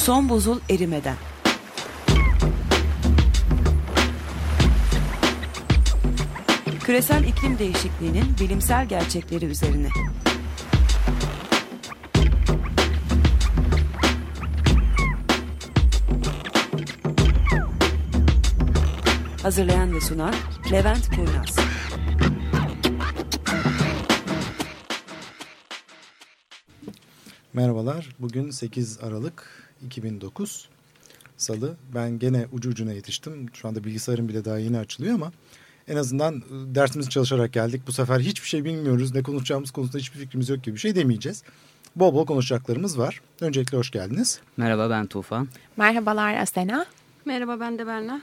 Son buzul erimeden. Küresel iklim değişikliğinin bilimsel gerçekleri üzerine. Hazırlayan ve sunan Levent Kurnaz. Merhabalar. Bugün 8 Aralık 2009 Salı. Ben gene ucu ucuna yetiştim. Şu anda bilgisayarım bile daha yeni açılıyor ama en azından ıı, dersimizi çalışarak geldik. Bu sefer hiçbir şey bilmiyoruz. Ne konuşacağımız konusunda hiçbir fikrimiz yok gibi bir şey demeyeceğiz. Bol bol konuşacaklarımız var. Öncelikle hoş geldiniz. Merhaba ben Tufan. Merhabalar Asena. Merhaba ben de Berna.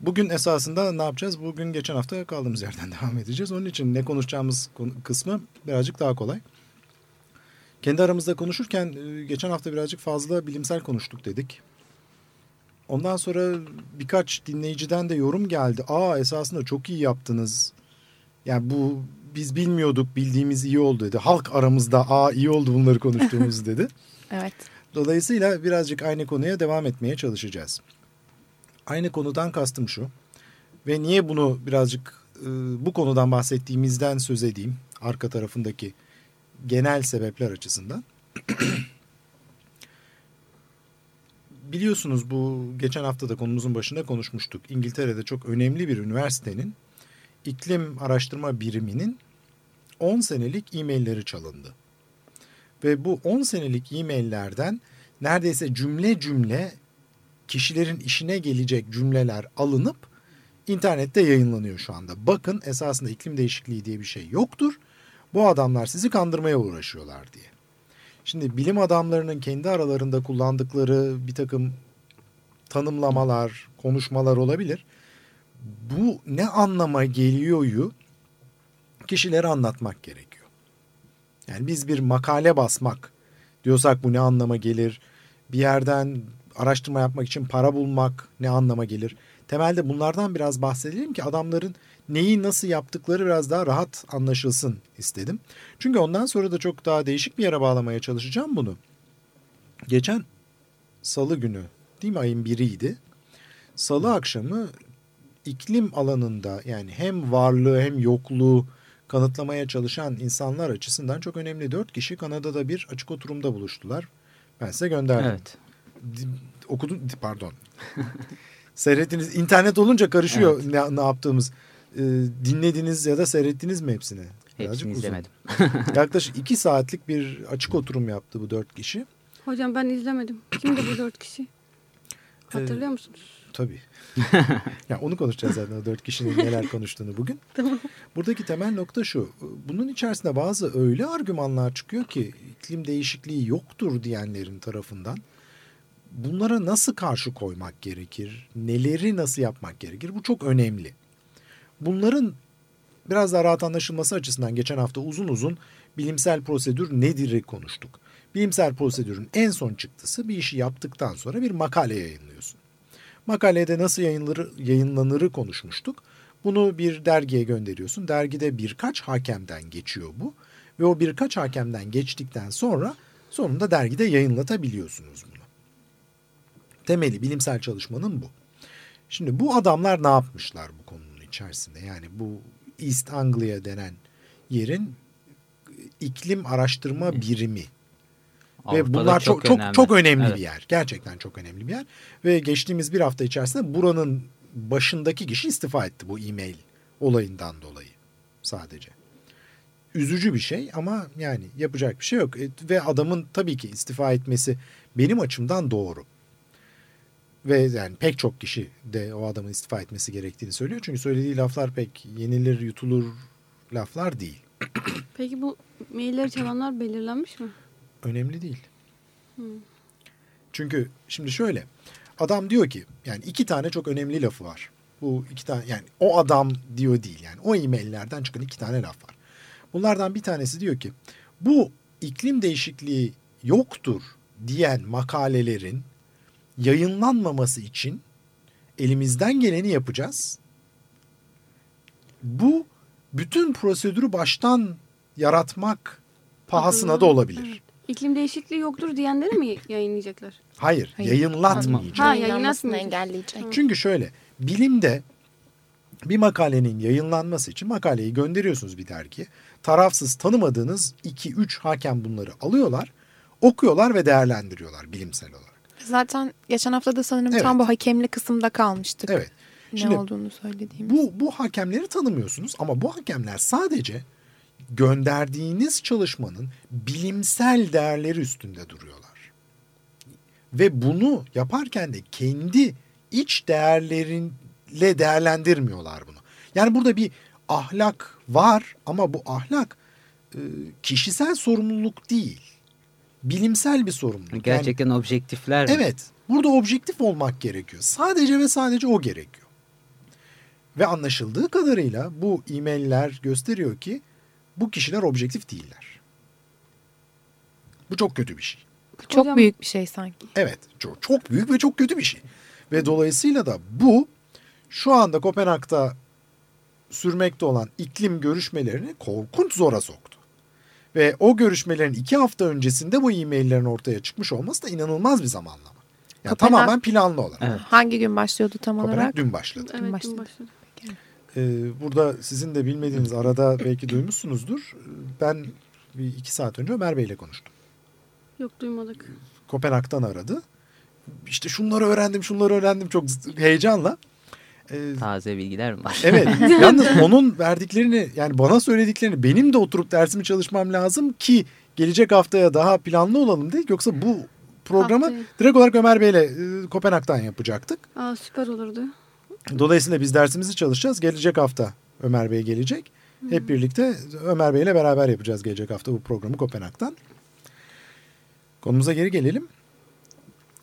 Bugün esasında ne yapacağız? Bugün geçen hafta kaldığımız yerden devam edeceğiz. Onun için ne konuşacağımız kısmı birazcık daha kolay. Kendi aramızda konuşurken e, geçen hafta birazcık fazla bilimsel konuştuk dedik. Ondan sonra birkaç dinleyiciden de yorum geldi. Aa esasında çok iyi yaptınız. Yani bu biz bilmiyorduk bildiğimiz iyi oldu dedi. Halk aramızda aa iyi oldu bunları konuştuğumuz dedi. evet. Dolayısıyla birazcık aynı konuya devam etmeye çalışacağız. Aynı konudan kastım şu. Ve niye bunu birazcık e, bu konudan bahsettiğimizden söz edeyim. Arka tarafındaki genel sebepler açısından. Biliyorsunuz bu geçen hafta da konumuzun başında konuşmuştuk. İngiltere'de çok önemli bir üniversitenin iklim araştırma biriminin 10 senelik e-mailleri çalındı. Ve bu 10 senelik e-maillerden neredeyse cümle cümle kişilerin işine gelecek cümleler alınıp internette yayınlanıyor şu anda. Bakın esasında iklim değişikliği diye bir şey yoktur. Bu adamlar sizi kandırmaya uğraşıyorlar diye. Şimdi bilim adamlarının kendi aralarında kullandıkları bir takım tanımlamalar, konuşmalar olabilir. Bu ne anlama geliyoryu kişilere anlatmak gerekiyor. Yani biz bir makale basmak diyorsak bu ne anlama gelir? Bir yerden araştırma yapmak için para bulmak ne anlama gelir? Temelde bunlardan biraz bahsedelim ki adamların neyi nasıl yaptıkları biraz daha rahat anlaşılsın istedim. Çünkü ondan sonra da çok daha değişik bir yere bağlamaya çalışacağım bunu. Geçen salı günü değil mi ayın biriydi. Salı akşamı iklim alanında yani hem varlığı hem yokluğu kanıtlamaya çalışan insanlar açısından çok önemli. Dört kişi Kanada'da bir açık oturumda buluştular. Ben size gönderdim. Evet. Okudun pardon. Seyrettiniz. İnternet olunca karışıyor evet. ne, ne yaptığımız. Ee, dinlediniz ya da seyrettiniz mi hepsini? Hepsini izlemedim. Yaklaşık iki saatlik bir açık oturum yaptı bu dört kişi. Hocam ben izlemedim. Kimdi bu dört kişi? Hatırlıyor ee, musunuz? Tabii. yani onu konuşacağız zaten o dört kişinin neler konuştuğunu bugün. tamam. Buradaki temel nokta şu. Bunun içerisinde bazı öyle argümanlar çıkıyor ki iklim değişikliği yoktur diyenlerin tarafından bunlara nasıl karşı koymak gerekir? Neleri nasıl yapmak gerekir? Bu çok önemli. Bunların biraz daha rahat anlaşılması açısından geçen hafta uzun uzun bilimsel prosedür nedir'i konuştuk. Bilimsel prosedürün en son çıktısı bir işi yaptıktan sonra bir makale yayınlıyorsun. Makalede nasıl yayınları, yayınlanırı konuşmuştuk. Bunu bir dergiye gönderiyorsun. Dergide birkaç hakemden geçiyor bu. Ve o birkaç hakemden geçtikten sonra sonunda dergide yayınlatabiliyorsunuz bunu. Temeli bilimsel çalışmanın bu. Şimdi bu adamlar ne yapmışlar bu konunun içerisinde? Yani bu East Anglia denen yerin iklim araştırma birimi. Avrupa'da Ve bunlar çok çok önemli, çok önemli evet. bir yer. Gerçekten çok önemli bir yer. Ve geçtiğimiz bir hafta içerisinde buranın başındaki kişi istifa etti bu e-mail olayından dolayı sadece. Üzücü bir şey ama yani yapacak bir şey yok. E, ve adamın tabii ki istifa etmesi benim açımdan doğru. Ve yani pek çok kişi de o adamın istifa etmesi gerektiğini söylüyor. Çünkü söylediği laflar pek yenilir yutulur laflar değil. Peki bu mailleri çalanlar belirlenmiş mi? Önemli değil. Hmm. Çünkü şimdi şöyle adam diyor ki yani iki tane çok önemli lafı var. Bu iki tane yani o adam diyor değil yani o e-maillerden çıkan iki tane laf var. Bunlardan bir tanesi diyor ki bu iklim değişikliği yoktur diyen makalelerin yayınlanmaması için elimizden geleni yapacağız. Bu bütün prosedürü baştan yaratmak pahasına da olabilir. İklim değişikliği yoktur diyenleri mi yayınlayacaklar? Hayır, Hayır. yayınlatmayacak. Ha, Yayınlanmasını engelleyecek. Çünkü şöyle bilimde bir makalenin yayınlanması için makaleyi gönderiyorsunuz bir dergiye. Tarafsız tanımadığınız 2-3 hakem bunları alıyorlar, okuyorlar ve değerlendiriyorlar bilimsel olarak. Zaten geçen hafta da sanırım Evet. tam bu hakemli kısımda kalmıştık. Evet. Ne Şimdi olduğunu söylediğim. bu bu hakemleri tanımıyorsunuz ama bu hakemler sadece gönderdiğiniz çalışmanın bilimsel değerleri üstünde duruyorlar. Ve bunu yaparken de kendi iç değerlerinle değerlendirmiyorlar bunu. Yani burada bir ahlak var ama bu ahlak e, kişisel sorumluluk değil. Bilimsel bir sorumluluk. Yani- Gerçekten objektifler mi? Evet. Burada objektif olmak gerekiyor. Sadece ve sadece o gerekiyor. Ve anlaşıldığı kadarıyla bu e-mailler gösteriyor ki bu kişiler objektif değiller. Bu çok kötü bir şey. Bu çok Hocam- büyük bir şey sanki. Evet. Çok, çok büyük ve çok kötü bir şey. Ve dolayısıyla da bu şu anda Kopenhag'da sürmekte olan iklim görüşmelerini korkunç zora soktu. Ve o görüşmelerin iki hafta öncesinde bu e-maillerin ortaya çıkmış olması da inanılmaz bir zamanlama. Yani Kopenhag- tamamen planlı olarak. Evet. Hangi gün başlıyordu tam Kopenhag olarak? dün başladı. Evet başladı. dün başladı. Ee, burada sizin de bilmediğiniz arada belki duymuşsunuzdur. Ben bir iki saat önce Ömer Bey ile konuştum. Yok duymadık. Kopenhag'dan aradı. İşte şunları öğrendim, şunları öğrendim çok heyecanla. Ee, Taze bilgiler mi var? evet. Yalnız onun verdiklerini yani bana söylediklerini benim de oturup dersimi çalışmam lazım ki gelecek haftaya daha planlı olalım diye. Yoksa bu programı Haftaya. direkt olarak Ömer Bey'le e, Kopenhag'dan yapacaktık. Aa süper olurdu. Dolayısıyla biz dersimizi çalışacağız. Gelecek hafta Ömer Bey gelecek. Hep birlikte Ömer Bey ile beraber yapacağız gelecek hafta bu programı Kopenhag'dan. Konumuza geri gelelim.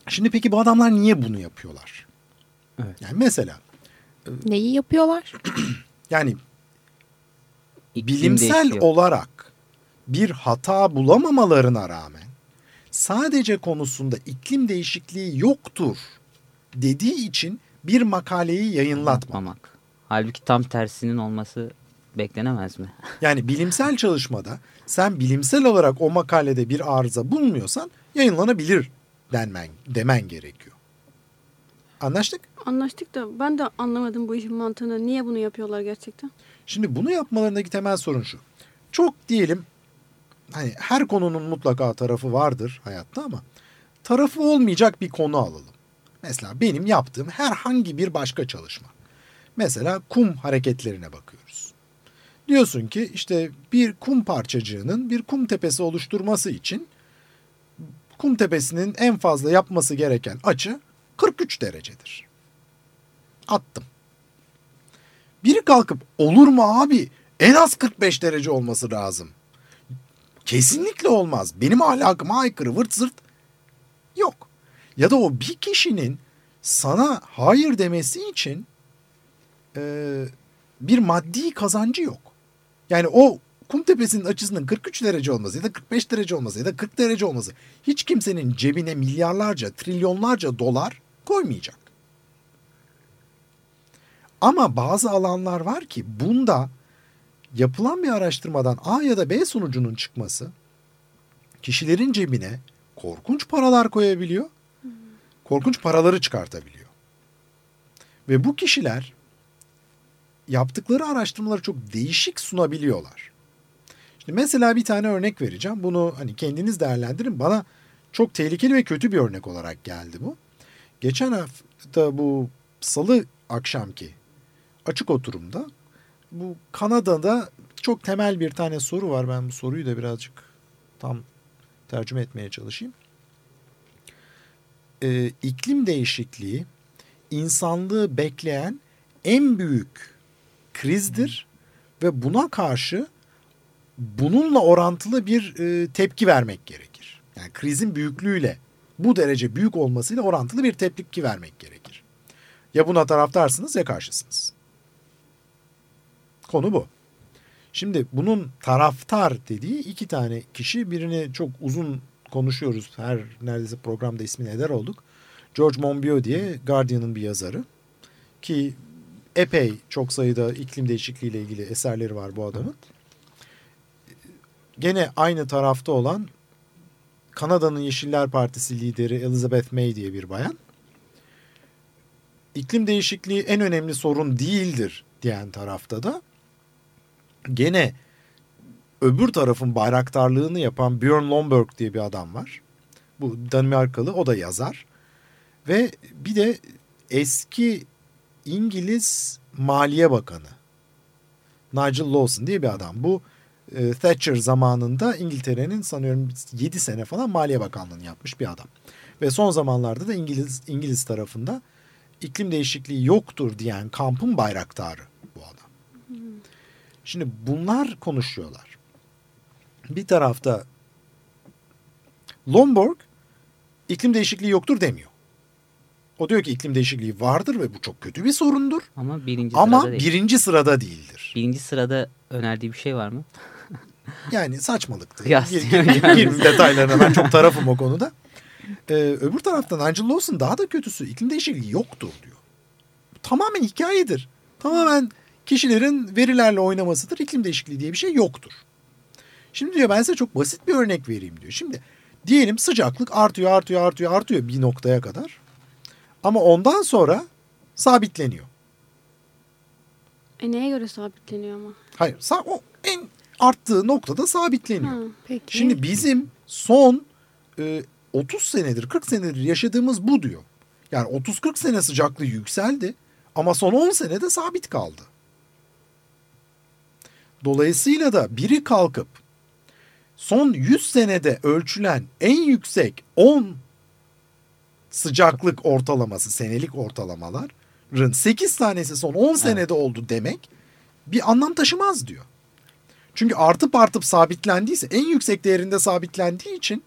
Şimdi peki bu adamlar niye bunu yapıyorlar? Evet. Yani mesela Neyi yapıyorlar? yani İklim bilimsel değişiyor. olarak bir hata bulamamalarına rağmen sadece konusunda iklim değişikliği yoktur dediği için bir makaleyi yayınlatmamak. Halbuki tam tersinin olması beklenemez mi? Yani bilimsel çalışmada sen bilimsel olarak o makalede bir arıza bulmuyorsan yayınlanabilir denmen, demen gerekiyor. Anlaştık? Anlaştık da ben de anlamadım bu işin mantığını. Niye bunu yapıyorlar gerçekten? Şimdi bunu yapmalarındaki temel sorun şu. Çok diyelim hani her konunun mutlaka tarafı vardır hayatta ama tarafı olmayacak bir konu alalım. Mesela benim yaptığım herhangi bir başka çalışma. Mesela kum hareketlerine bakıyoruz. Diyorsun ki işte bir kum parçacığının bir kum tepesi oluşturması için kum tepesinin en fazla yapması gereken açı 43 derecedir. Attım. Biri kalkıp olur mu abi en az 45 derece olması lazım. Kesinlikle olmaz. Benim ahlakıma aykırı vırt zırt yok. Ya da o bir kişinin sana hayır demesi için e, bir maddi kazancı yok. Yani o kum tepesinin açısının 43 derece olması ya da 45 derece olması ya da 40 derece olması hiç kimsenin cebine milyarlarca, trilyonlarca dolar koymayacak. Ama bazı alanlar var ki bunda yapılan bir araştırmadan A ya da B sonucunun çıkması kişilerin cebine korkunç paralar koyabiliyor. Korkunç paraları çıkartabiliyor. Ve bu kişiler yaptıkları araştırmaları çok değişik sunabiliyorlar. Şimdi mesela bir tane örnek vereceğim. Bunu hani kendiniz değerlendirin. Bana çok tehlikeli ve kötü bir örnek olarak geldi bu. Geçen hafta bu salı akşamki açık oturumda bu Kanada'da çok temel bir tane soru var. Ben bu soruyu da birazcık tam tercüme etmeye çalışayım. Ee, iklim değişikliği insanlığı bekleyen en büyük krizdir ve buna karşı bununla orantılı bir e, tepki vermek gerekir. Yani krizin büyüklüğüyle bu derece büyük olmasıyla orantılı bir tepki vermek gerekir. Ya buna taraftarsınız ya karşısınız. Konu bu. Şimdi bunun taraftar dediği iki tane kişi birini çok uzun konuşuyoruz. Her neredeyse programda ismini eder olduk. George Monbiot diye Guardian'ın bir yazarı. Ki epey çok sayıda iklim değişikliği ile ilgili eserleri var bu adamın. Gene aynı tarafta olan Kanada'nın Yeşiller Partisi lideri Elizabeth May diye bir bayan. İklim değişikliği en önemli sorun değildir diyen tarafta da gene öbür tarafın bayraktarlığını yapan Björn Lomborg diye bir adam var. Bu Danimarkalı o da yazar. Ve bir de eski İngiliz Maliye Bakanı Nigel Lawson diye bir adam. Bu e, Thatcher zamanında İngiltere'nin sanıyorum 7 sene falan Maliye Bakanlığı'nı yapmış bir adam. Ve son zamanlarda da İngiliz İngiliz tarafında iklim değişikliği yoktur diyen kampın bayraktarı bu adam. Şimdi bunlar konuşuyorlar. Bir tarafta Lomborg iklim değişikliği yoktur demiyor. O diyor ki iklim değişikliği vardır ve bu çok kötü bir sorundur. Ama birinci Ama sırada değil. birinci sırada değildir. Birinci sırada önerdiği bir şey var mı? Yani saçmalıktı. Girmeyeyim detaylarına ben çok tarafım o konuda. Ee, öbür taraftan Nigel Lawson daha da kötüsü iklim değişikliği yoktur diyor. Bu tamamen hikayedir. Tamamen kişilerin verilerle oynamasıdır. İklim değişikliği diye bir şey yoktur. Şimdi diyor ben size çok basit bir örnek vereyim diyor. Şimdi diyelim sıcaklık artıyor artıyor artıyor artıyor bir noktaya kadar. Ama ondan sonra sabitleniyor. E neye göre sabitleniyor ama? Hayır sa- o en arttığı noktada sabitleniyor. Ha. Peki. Şimdi bizim son e, 30 senedir 40 senedir yaşadığımız bu diyor. Yani 30-40 sene sıcaklığı yükseldi ama son 10 senede sabit kaldı. Dolayısıyla da biri kalkıp son 100 senede ölçülen en yüksek 10 sıcaklık ortalaması, senelik ortalamaların 8 tanesi son 10 senede oldu demek bir anlam taşımaz diyor. Çünkü artıp artıp sabitlendiyse en yüksek değerinde sabitlendiği için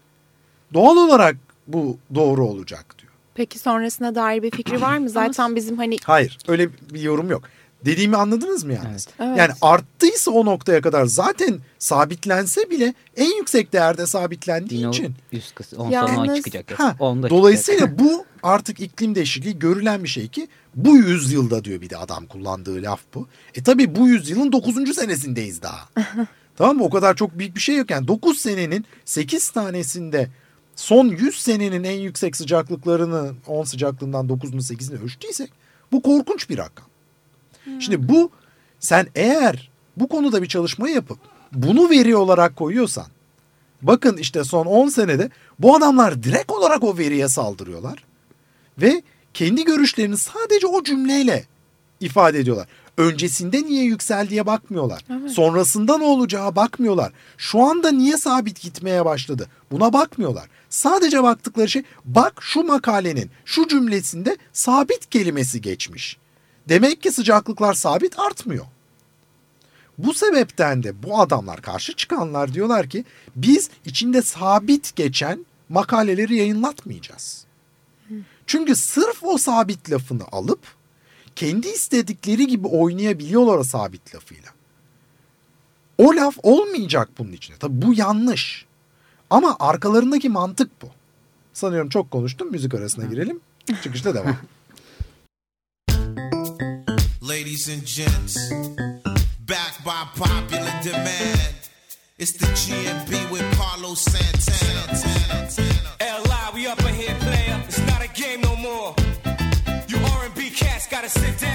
doğal olarak bu doğru olacak diyor. Peki sonrasına dair bir fikri var mı? Zaten bizim hani Hayır öyle bir yorum yok. Dediğimi anladınız mı yalnız? Evet. Evet. Yani arttıysa o noktaya kadar zaten sabitlense bile en yüksek değerde sabitlendiği Dino için. üst kısmı. 10 Yalnız- sonra 10 çıkacak. Ha, dolayısıyla bu artık iklim değişikliği görülen bir şey ki bu yüzyılda diyor bir de adam kullandığı laf bu. E tabi bu yüzyılın 9. senesindeyiz daha. tamam mı? O kadar çok büyük bir şey yok. Yani 9 senenin 8 tanesinde son 100 senenin en yüksek sıcaklıklarını 10 sıcaklığından 9'unu 8'ini ölçtüysek bu korkunç bir rakam. Şimdi bu sen eğer bu konuda bir çalışma yapıp bunu veri olarak koyuyorsan bakın işte son 10 senede bu adamlar direkt olarak o veriye saldırıyorlar ve kendi görüşlerini sadece o cümleyle ifade ediyorlar. Öncesinde niye yükseldiğe bakmıyorlar. Evet. Sonrasında ne olacağı bakmıyorlar. Şu anda niye sabit gitmeye başladı? Buna bakmıyorlar. Sadece baktıkları şey bak şu makalenin şu cümlesinde sabit kelimesi geçmiş. Demek ki sıcaklıklar sabit artmıyor. Bu sebepten de bu adamlar karşı çıkanlar diyorlar ki biz içinde sabit geçen makaleleri yayınlatmayacağız. Çünkü sırf o sabit lafını alıp kendi istedikleri gibi oynayabiliyorlar o sabit lafıyla. O laf olmayacak bunun içine. Tabii bu yanlış. Ama arkalarındaki mantık bu. Sanıyorum çok konuştum. Müzik arasına girelim. Çıkışta devam. Ladies and gents, back by popular demand. It's the GMB with Carlos Santana. L.I., we up in here, player. It's not a game no more. You R&B cats gotta sit down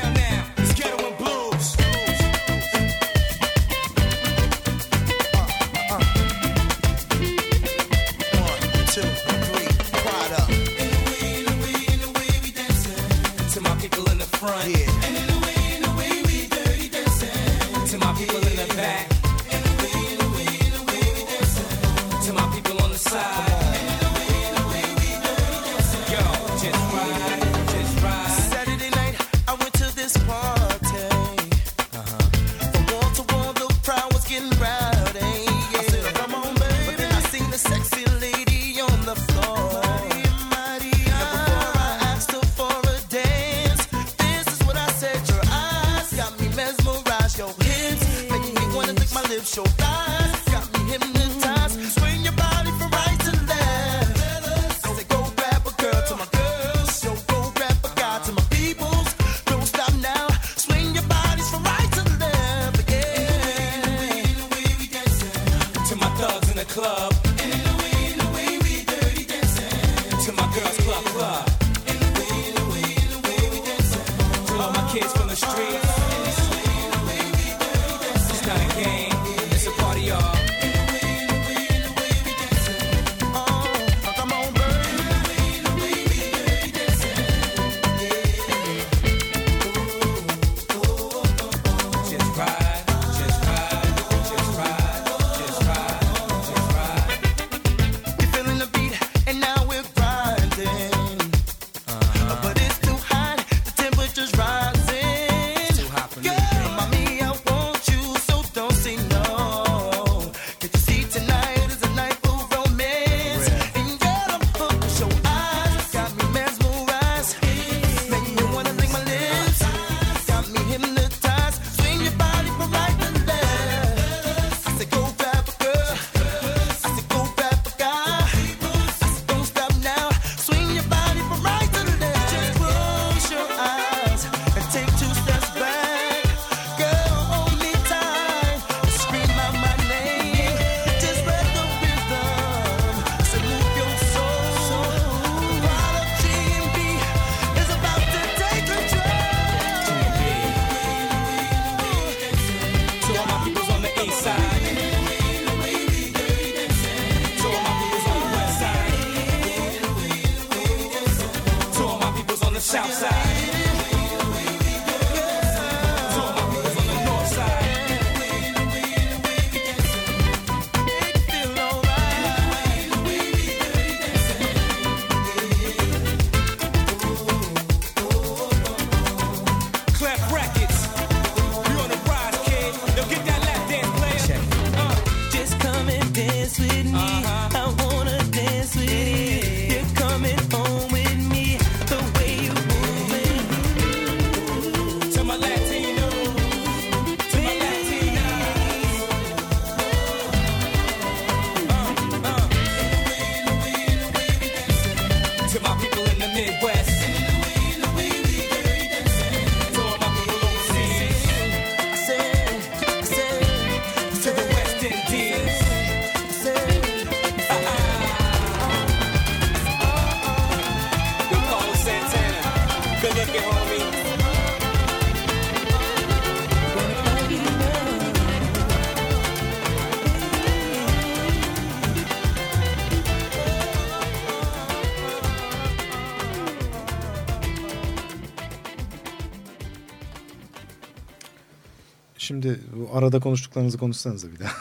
Şimdi bu arada konuştuklarınızı konuşsanız da bir daha.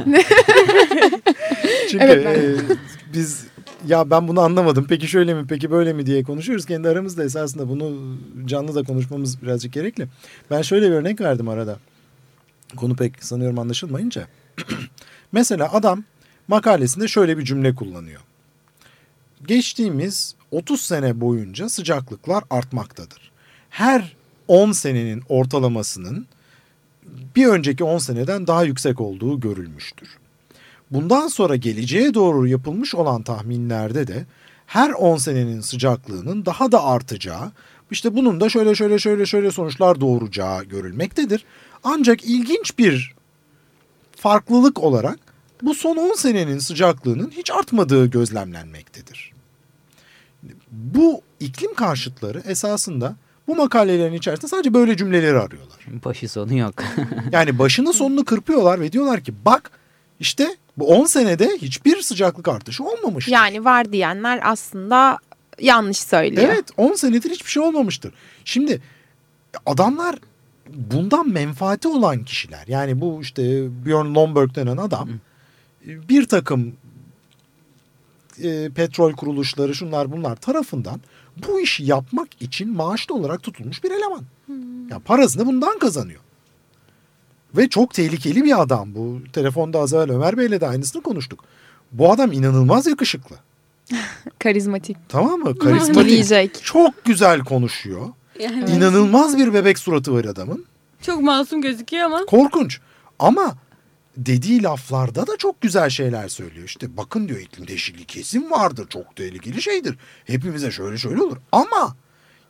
Çünkü Evet, ben- e, biz ya ben bunu anlamadım peki şöyle mi peki böyle mi diye konuşuyoruz. Kendi aramızda esasında bunu canlı da konuşmamız birazcık gerekli. Ben şöyle bir örnek verdim arada. Konu pek sanıyorum anlaşılmayınca. Mesela adam makalesinde şöyle bir cümle kullanıyor. Geçtiğimiz 30 sene boyunca sıcaklıklar artmaktadır. Her 10 senenin ortalamasının bir önceki 10 seneden daha yüksek olduğu görülmüştür. Bundan sonra geleceğe doğru yapılmış olan tahminlerde de her 10 senenin sıcaklığının daha da artacağı, işte bunun da şöyle şöyle şöyle şöyle sonuçlar doğuracağı görülmektedir. Ancak ilginç bir farklılık olarak bu son 10 senenin sıcaklığının hiç artmadığı gözlemlenmektedir. Bu iklim karşıtları esasında bu makalelerin içerisinde sadece böyle cümleleri arıyorlar. Başı sonu yok. Yani başını sonunu kırpıyorlar ve diyorlar ki bak işte bu 10 senede hiçbir sıcaklık artışı olmamış. Yani var diyenler aslında yanlış söylüyor. Evet 10 senedir hiçbir şey olmamıştır. Şimdi adamlar bundan menfaati olan kişiler. Yani bu işte Björn Lomborg denen adam bir takım e, petrol kuruluşları şunlar bunlar tarafından bu işi yapmak için maaşlı olarak tutulmuş bir eleman. Ya parasını bundan kazanıyor. Ve çok tehlikeli bir adam bu. Telefonda az evvel Ömer Bey'le de aynısını konuştuk. Bu adam inanılmaz yakışıklı. Karizmatik. Tamam mı? Karizmatik. Çok güzel konuşuyor. Yani İnanılmaz bir bebek suratı var adamın. çok masum gözüküyor ama Korkunç. Ama dediği laflarda da çok güzel şeyler söylüyor. İşte bakın diyor iklim değişikliği kesin vardır. Çok tehlikeli şeydir. Hepimize şöyle şöyle olur. Ama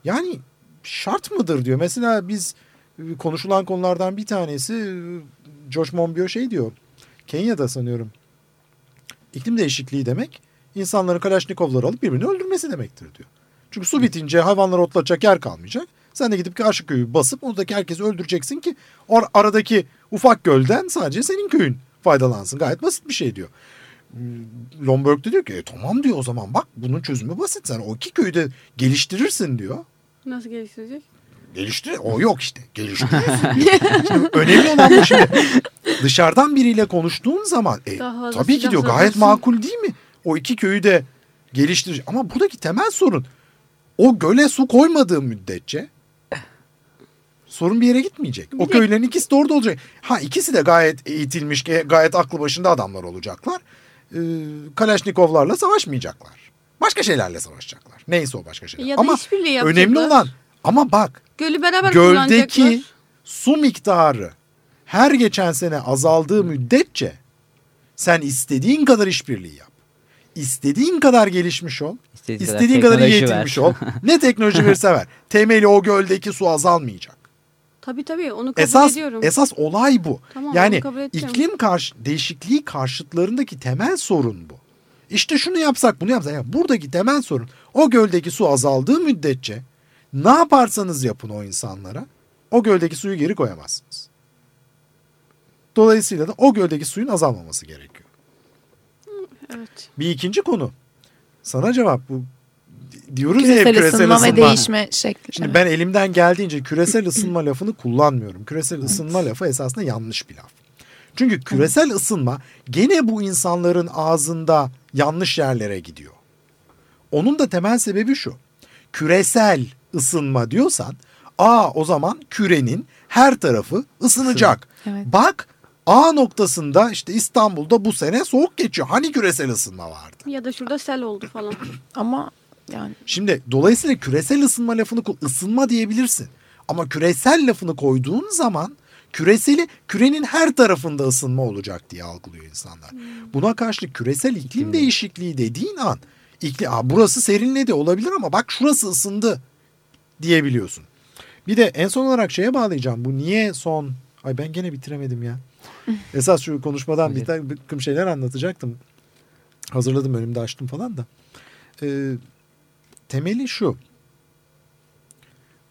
yani şart mıdır diyor. Mesela biz e, konuşulan konulardan bir tanesi e, Josh Monbiot şey diyor. Kenya'da sanıyorum. İklim değişikliği demek insanların Kalaşnikovları alıp birbirini öldürmesi demektir diyor. Çünkü su bitince hayvanlar otlatacak yer kalmayacak. Sen de gidip karşı köyü basıp oradaki herkesi öldüreceksin ki or- aradaki ufak gölden sadece senin köyün faydalansın. Gayet basit bir şey diyor. Hmm, Lomberg de diyor ki e, tamam diyor o zaman bak bunun çözümü basit. Sen o iki köyü de geliştirirsin diyor. nasıl geliştirecek? Geliştir. O yok işte. Geliştiriyorsun. önemli olan bu şimdi. Dışarıdan biriyle konuştuğun zaman e, tabii ki diyor gayet makul değil mi? O iki köyü de geliştirecek. Ama buradaki temel sorun o göle su koymadığı müddetçe sorun bir yere gitmeyecek. o de- köylerin ikisi de orada olacak. Ha ikisi de gayet eğitilmiş, gayet aklı başında adamlar olacaklar. Ee, Kalaşnikovlarla savaşmayacaklar. Başka şeylerle savaşacaklar. Neyse o başka şeyler. Ya da ama önemli olan ama bak Gölü beraber göldeki su miktarı her geçen sene azaldığı müddetçe sen istediğin kadar işbirliği yap. İstediğin kadar gelişmiş ol. İstediğin kadar istediğin kadar ver. eğitilmiş ol. Ne teknoloji verirse ver. Temeli o göldeki su azalmayacak. Tabii tabii onu kabul Esas ediyorum. esas olay bu. Tamam, yani iklim karşı değişikliği karşıtlarındaki temel sorun bu. İşte şunu yapsak bunu yapsak. Yani buradaki temel sorun o göldeki su azaldığı müddetçe ne yaparsanız yapın o insanlara o göldeki suyu geri koyamazsınız. Dolayısıyla da o göldeki suyun azalmaması gerekiyor. Evet. Bir ikinci konu. Sana cevap bu. Diyoruz ya hep Küresel küresel ısınma ısınma. ve değişme şekli. Şimdi Evet. ben elimden geldiğince küresel ısınma lafını kullanmıyorum. Küresel ısınma lafı esasında yanlış bir laf. Çünkü küresel ısınma gene bu insanların ağzında yanlış yerlere gidiyor. Onun da temel sebebi şu. Küresel ısınma diyorsan, aa o zaman kürenin her tarafı ısınacak. Evet. Bak A noktasında işte İstanbul'da bu sene soğuk geçiyor. Hani küresel ısınma vardı? Ya da şurada sel oldu falan. Ama yani Şimdi dolayısıyla küresel ısınma lafını ısınma diyebilirsin. Ama küresel lafını koyduğun zaman küreseli kürenin her tarafında ısınma olacak diye algılıyor insanlar. Buna karşılık küresel iklim değişikliği dediğin an ikli, Aa, burası serinledi olabilir ama bak şurası ısındı diyebiliyorsun. Bir de en son olarak şeye bağlayacağım. Bu niye son? Ay ben gene bitiremedim ya. Esas şu konuşmadan bir takım şeyler anlatacaktım. Hazırladım önümde açtım falan da. Ee, temeli şu.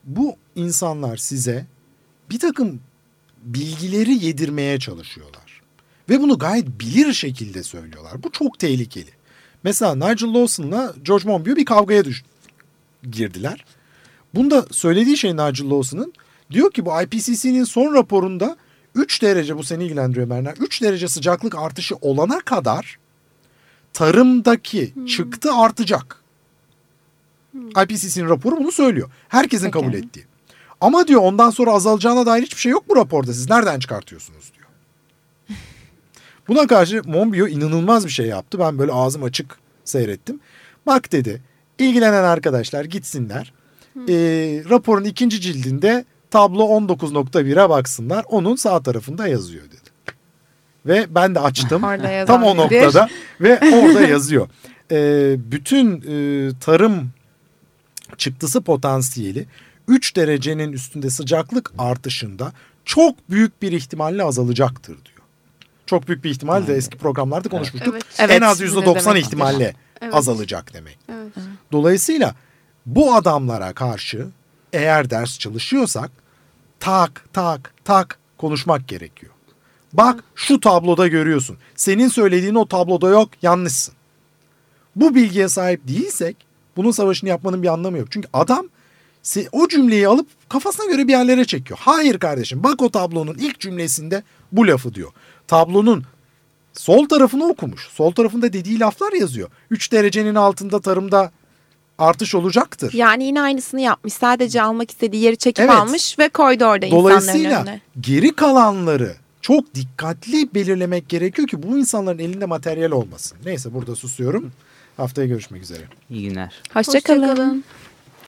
Bu insanlar size bir takım bilgileri yedirmeye çalışıyorlar. Ve bunu gayet bilir şekilde söylüyorlar. Bu çok tehlikeli. Mesela Nigel Lawson'la George Monbiot bir kavgaya düş girdiler. Bunda söylediği şey Nigel Lawson'ın diyor ki bu IPCC'nin son raporunda 3 derece bu seni ilgilendiriyor Berna. 3 derece sıcaklık artışı olana kadar tarımdaki çıktı artacak. IPCC'nin raporu bunu söylüyor. Herkesin Peki. kabul ettiği. Ama diyor ondan sonra azalacağına dair hiçbir şey yok bu raporda. Siz nereden çıkartıyorsunuz diyor. Buna karşı Monbiot inanılmaz bir şey yaptı. Ben böyle ağzım açık seyrettim. Bak dedi ilgilenen arkadaşlar gitsinler. Ee, raporun ikinci cildinde tablo 19.1'e baksınlar. Onun sağ tarafında yazıyor dedi. Ve ben de açtım. Tam o noktada ve orada yazıyor. Ee, bütün e, tarım çıktısı potansiyeli 3 derecenin üstünde sıcaklık artışında çok büyük bir ihtimalle azalacaktır diyor. Çok büyük bir ihtimal de eski programlarda konuşmuştuk. Evet. En az ne %90 demektir? ihtimalle Evet. azalacak demek. Evet. Dolayısıyla bu adamlara karşı eğer ders çalışıyorsak tak tak tak konuşmak gerekiyor. Bak şu tabloda görüyorsun. Senin söylediğin o tabloda yok yanlışsın. Bu bilgiye sahip değilsek bunun savaşını yapmanın bir anlamı yok. Çünkü adam o cümleyi alıp kafasına göre bir yerlere çekiyor. Hayır kardeşim bak o tablonun ilk cümlesinde bu lafı diyor. Tablonun sol tarafını okumuş. Sol tarafında dediği laflar yazıyor. 3 derecenin altında tarımda artış olacaktır. Yani yine aynısını yapmış. Sadece almak istediği yeri çekip Evet. almış ve koydu orada insanların Dolayısıyla önüne. geri kalanları çok dikkatli belirlemek gerekiyor ki bu insanların elinde materyal olmasın. Neyse burada susuyorum. Haftaya görüşmek üzere. İyi günler. Hoşçakalın. Hoşçakalın.